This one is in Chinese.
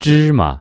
芝麻。